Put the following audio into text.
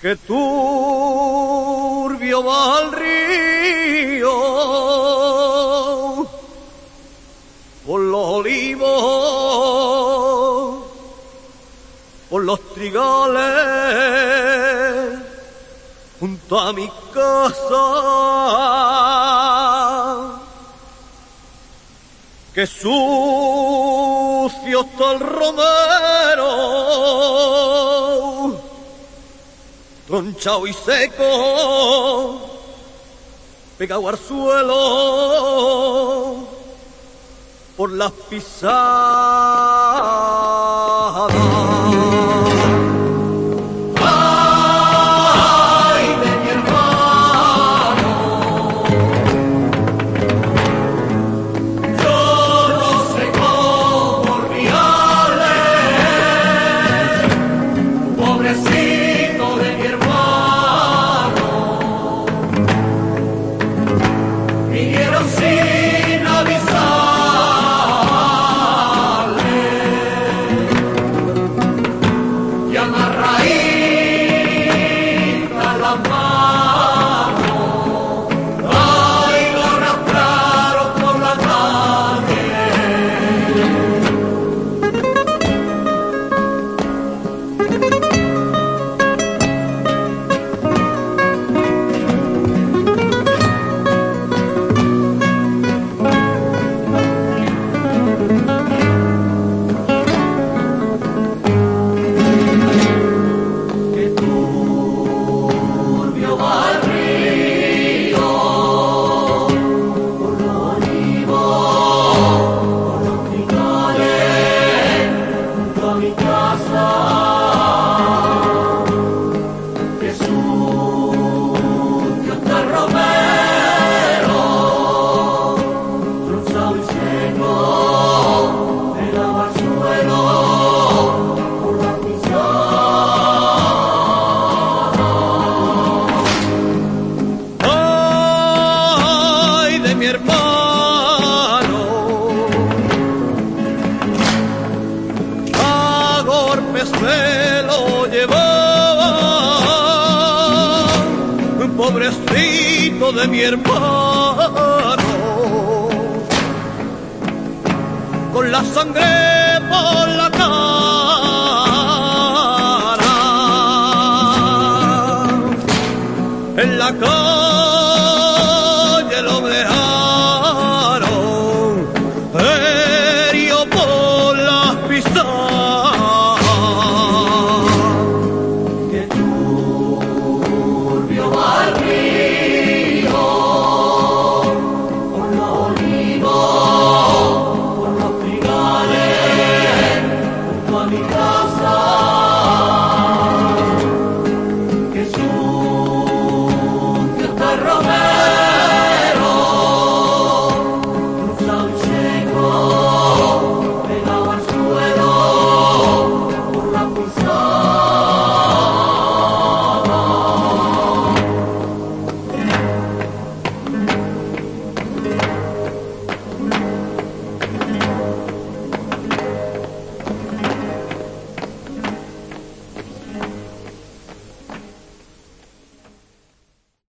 que turbio va el río. Por los olivos, por los trigales, junto a mi casa, que sucio está el romero tronchao y seco, pegado al suelo por las pisadas. Brasil. Que pobrecito de mi hermano. Con la sangre por la cara. En la calle song.